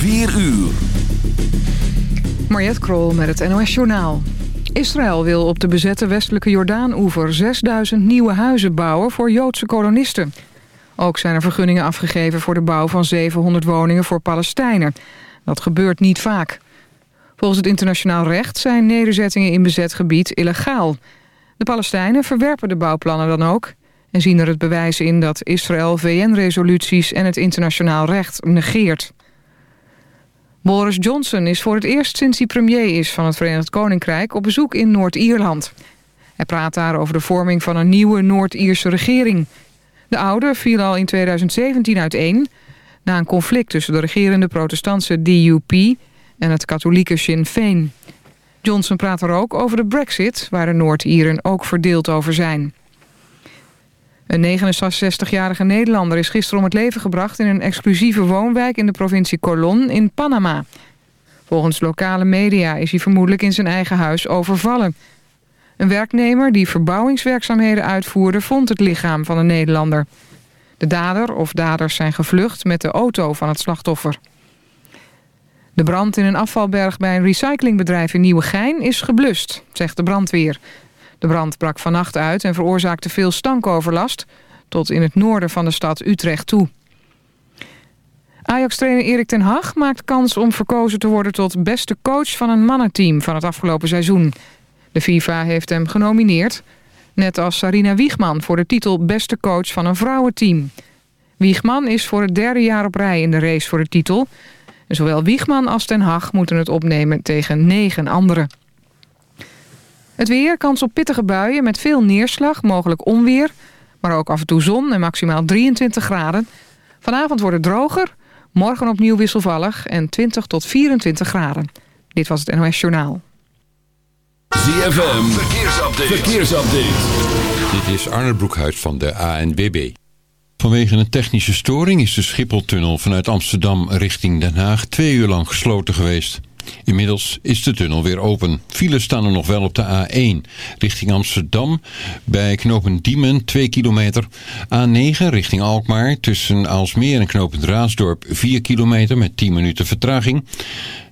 4 uur. Mariette Krol met het NOS Journaal. Israël wil op de bezette westelijke Jordaan-oever 6000 nieuwe huizen bouwen voor Joodse kolonisten. Ook zijn er vergunningen afgegeven voor de bouw van 700 woningen voor Palestijnen. Dat gebeurt niet vaak. Volgens het internationaal recht zijn nederzettingen in bezet gebied illegaal. De Palestijnen verwerpen de bouwplannen dan ook... en zien er het bewijs in dat Israël VN-resoluties en het internationaal recht negeert. Boris Johnson is voor het eerst sinds hij premier is van het Verenigd Koninkrijk op bezoek in Noord-Ierland. Hij praat daar over de vorming van een nieuwe Noord-Ierse regering. De oude viel al in 2017 uiteen... na een conflict tussen de regerende protestantse DUP en het katholieke Sinn Féin. Johnson praat er ook over de brexit, waar de Noord-Ieren ook verdeeld over zijn. Een 69-jarige Nederlander is gisteren om het leven gebracht... in een exclusieve woonwijk in de provincie Colón in Panama. Volgens lokale media is hij vermoedelijk in zijn eigen huis overvallen. Een werknemer die verbouwingswerkzaamheden uitvoerde... vond het lichaam van een Nederlander. De dader of daders zijn gevlucht met de auto van het slachtoffer. De brand in een afvalberg bij een recyclingbedrijf in Nieuwegein is geblust, zegt de brandweer. De brand brak vannacht uit en veroorzaakte veel stankoverlast... tot in het noorden van de stad Utrecht toe. Ajax-trainer Erik ten Hag maakt kans om verkozen te worden... tot beste coach van een mannenteam van het afgelopen seizoen. De FIFA heeft hem genomineerd... net als Sarina Wiegman voor de titel beste coach van een vrouwenteam. Wiegman is voor het derde jaar op rij in de race voor de titel... Zowel Wiegman als Ten Hag moeten het opnemen tegen negen anderen. Het weer, kans op pittige buien met veel neerslag, mogelijk onweer... maar ook af en toe zon en maximaal 23 graden. Vanavond wordt het droger, morgen opnieuw wisselvallig en 20 tot 24 graden. Dit was het NOS Journaal. ZFM, verkeersupdate. verkeersupdate. Dit is Arne Broekhuis van de ANWB. Vanwege een technische storing is de Schipholtunnel vanuit Amsterdam richting Den Haag twee uur lang gesloten geweest. Inmiddels is de tunnel weer open. Files staan er nog wel op de A1 richting Amsterdam bij knooppunt Diemen 2 kilometer. A9 richting Alkmaar tussen Aalsmeer en knooppunt Raasdorp 4 kilometer met 10 minuten vertraging.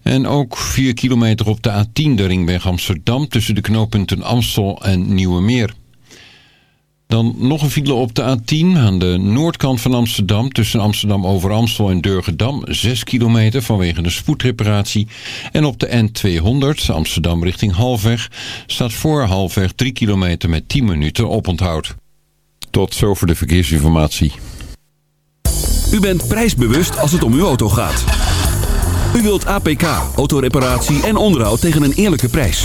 En ook 4 kilometer op de A10 de ringweg Amsterdam tussen de knooppunten Amstel en Nieuwemeer. Dan nog een file op de A10 aan de noordkant van Amsterdam... tussen Amsterdam over Amstel en Durgedam... 6 kilometer vanwege de spoedreparatie. En op de N200 Amsterdam richting Halfweg... staat voor Halfweg 3 kilometer met 10 minuten oponthoud. Tot zover de verkeersinformatie. U bent prijsbewust als het om uw auto gaat. U wilt APK, autoreparatie en onderhoud tegen een eerlijke prijs.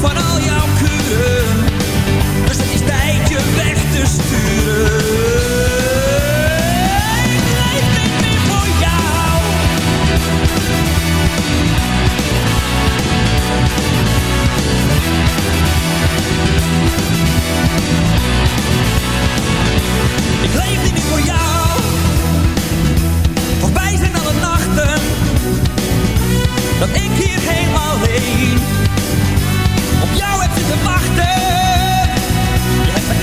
van al jouw kuren, dus het is tijd je weg te sturen. Ik leef niet meer voor jou. Ik leef niet meer voor jou. Voorbij zijn alle nachten. Dat ik hier helemaal alleen jou heb zitten wachten. Je hebt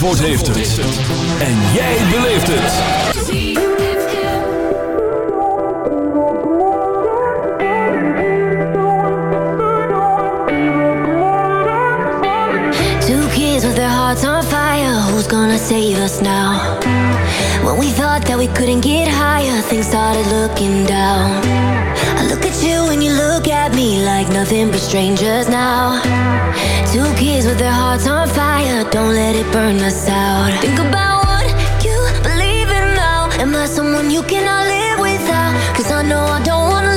Zandvoort heeft het. En jij beleeft het. Two kids with their hearts on fire. Who's gonna save us now? When we thought that we couldn't get higher, things started looking down. I look at you nothing but strangers now. Two kids with their hearts on fire, don't let it burn us out. Think about what you believe in now. Am I someone you cannot live without? Cause I know I don't wanna.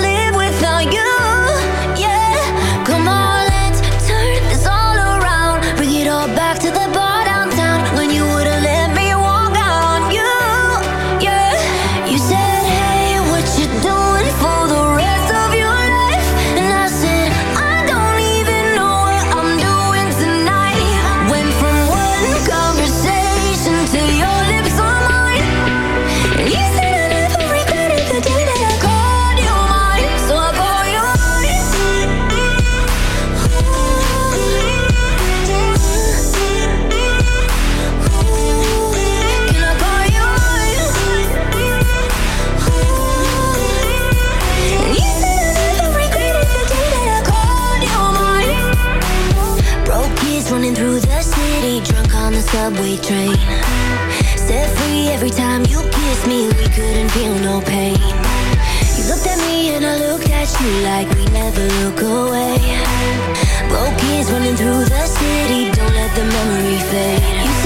subway train. Set free every time you kiss me. We couldn't feel no pain. You looked at me and I looked at you Like we never look away. Broke kids running through the city. Don't let the memory fade.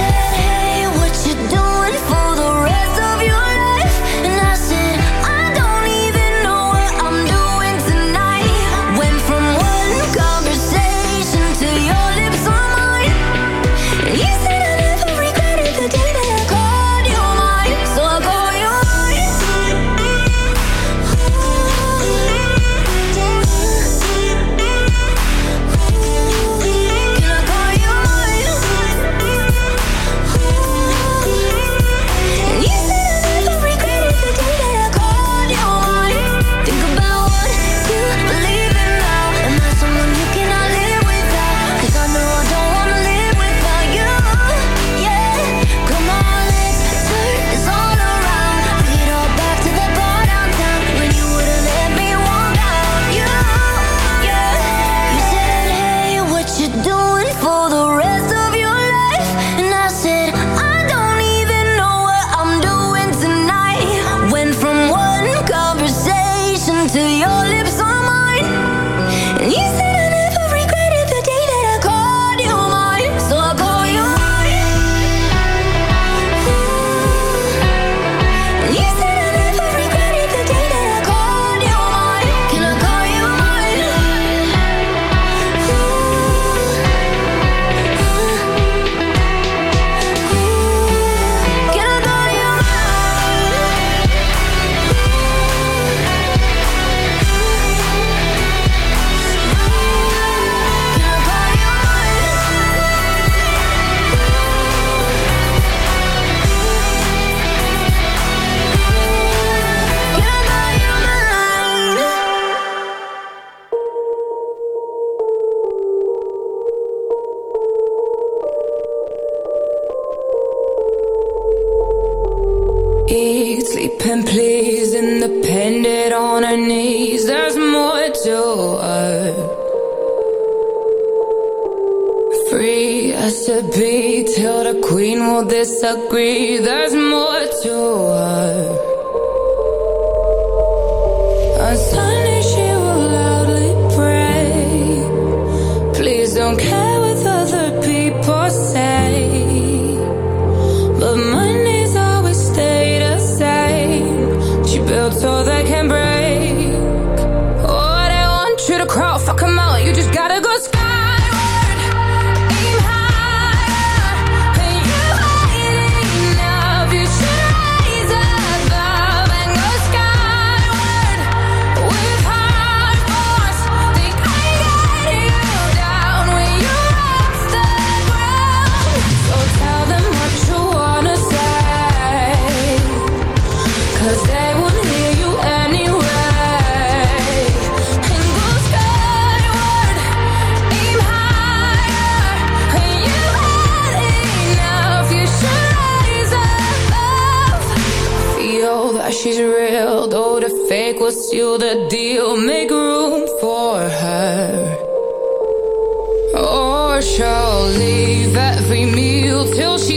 for sure. Leave every meal till she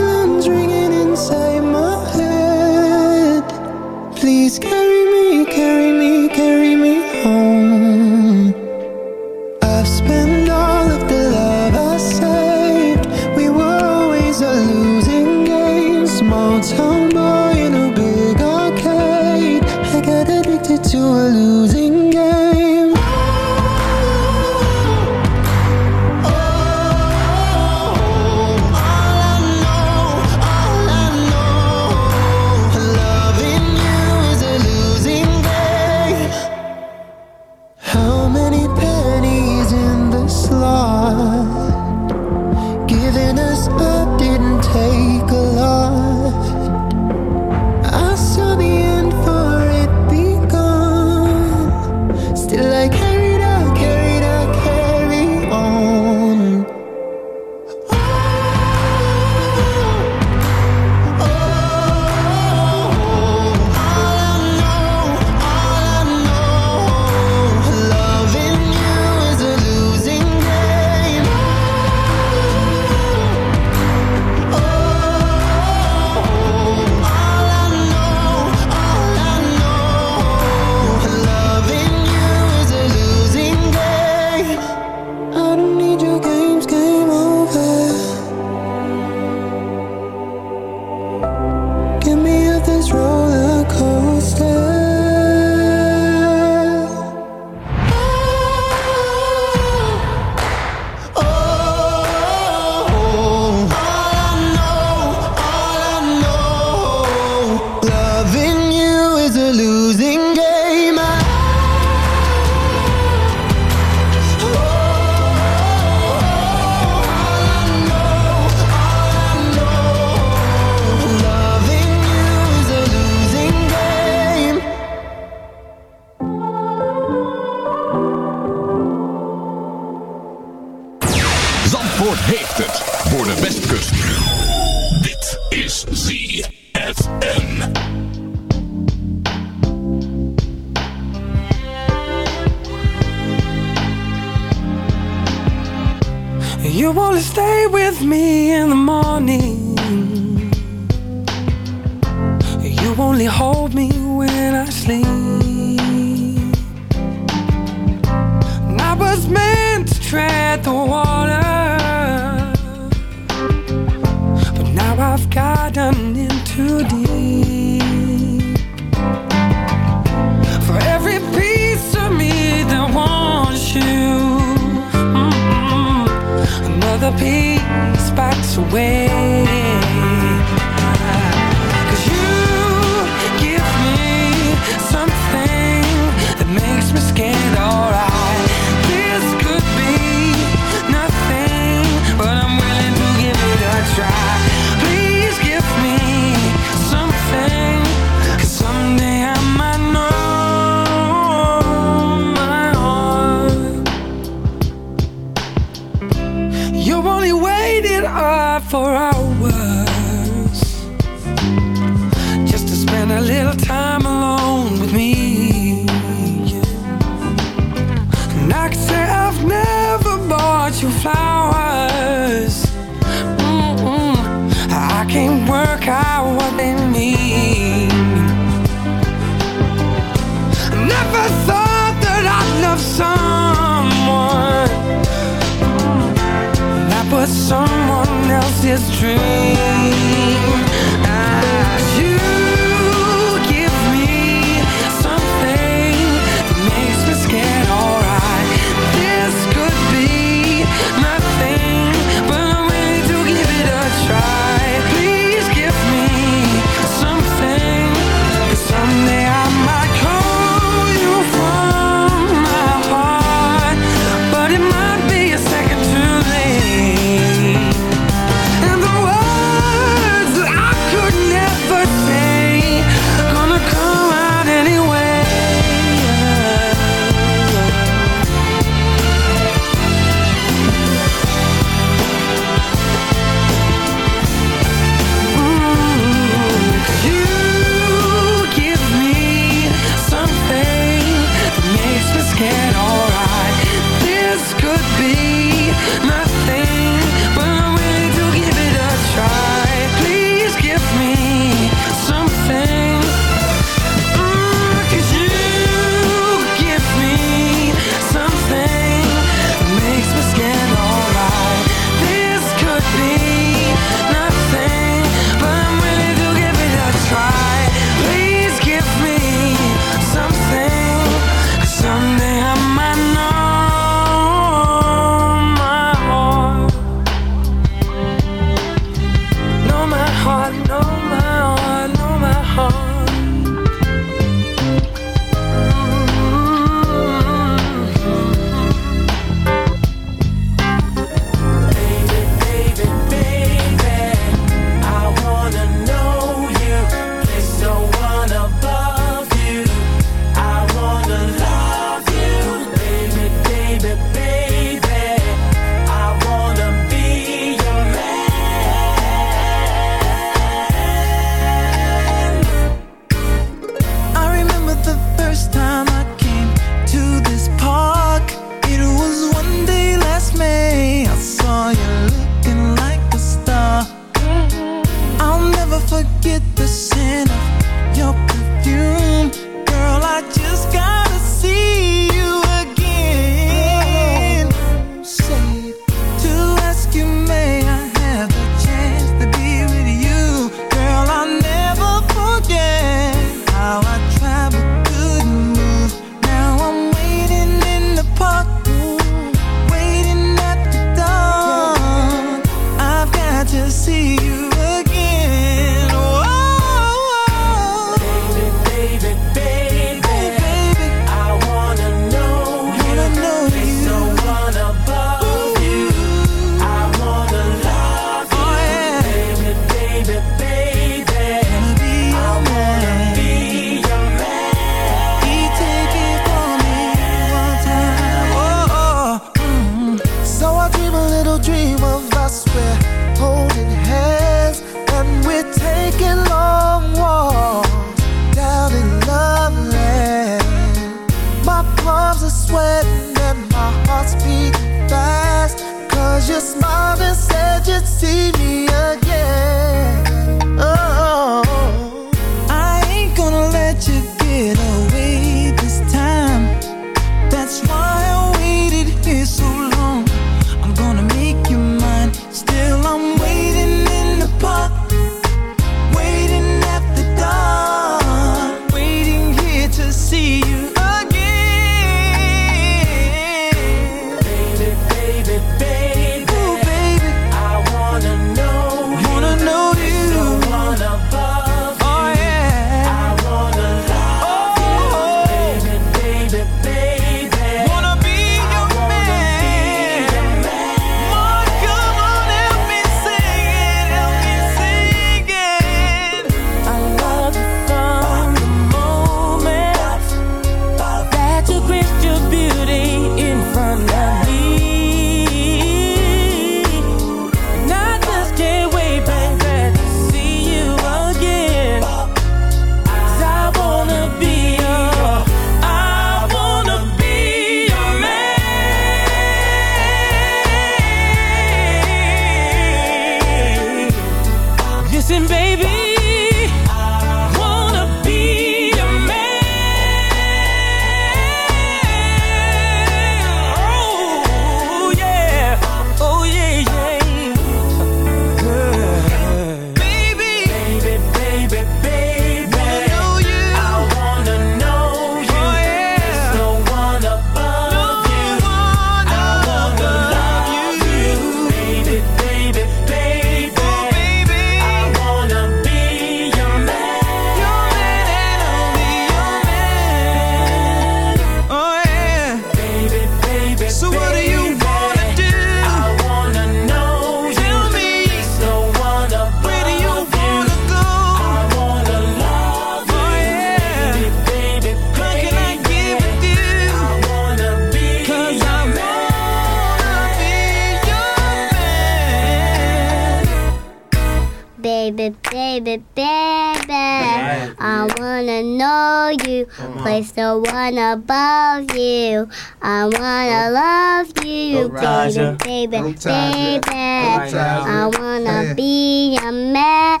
wanna love you. I wanna love you, Go baby, baby, baby. I wanna yeah. be a man.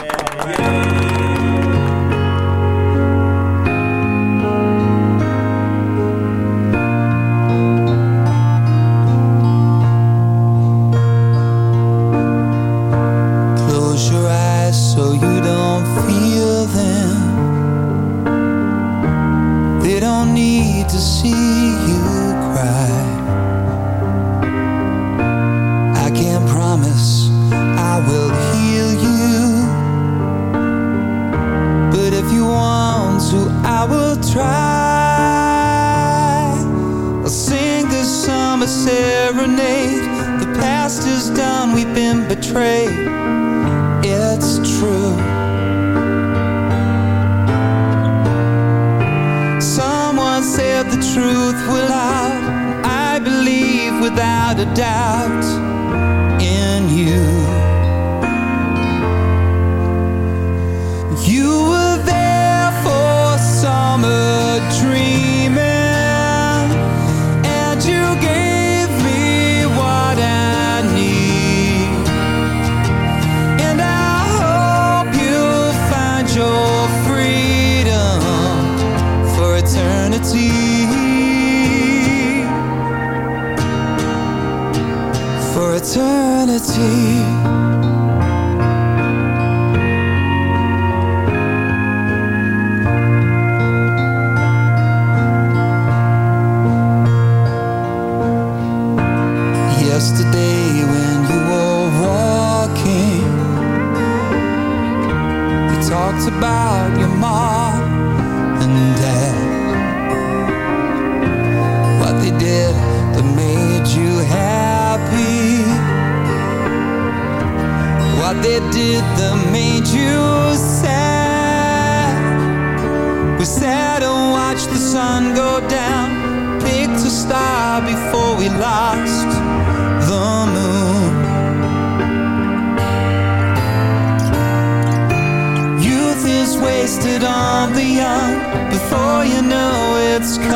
see.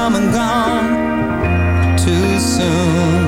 come and gone too soon.